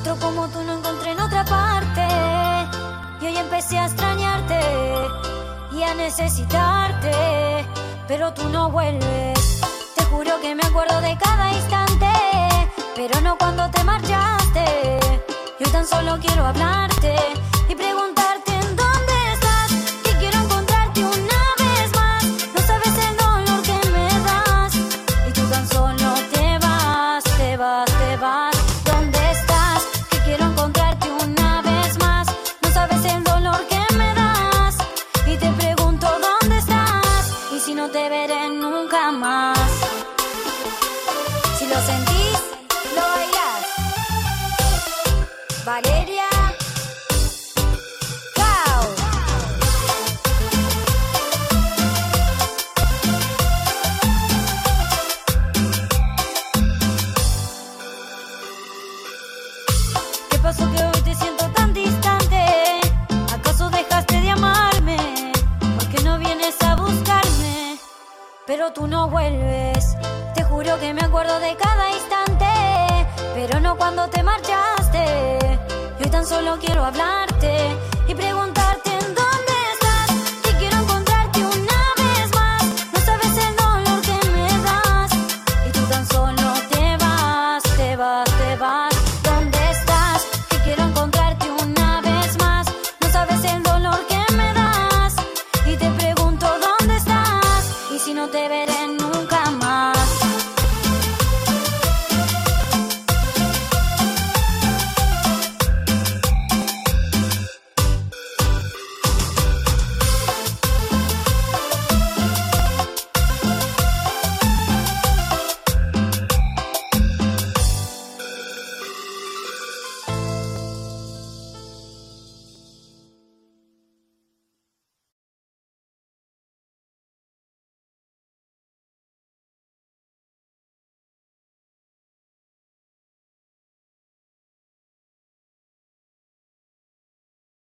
Otro como tú no encontré en otra parte. Y hoy empecé a extrañarte y a necesitarte. Pero tú no vuelves. Te juro que me acuerdo de cada instante. Pero no cuando te marchaste. Yo tan solo quiero hablarte te veré nunca más. Si lo sentís, lo bailás. Valeria. ¿Qué pasó que Pero tú no vuelves. Te juro que me acuerdo de cada instante, pero no cuando te marchaste. Yo tan solo quiero hablarte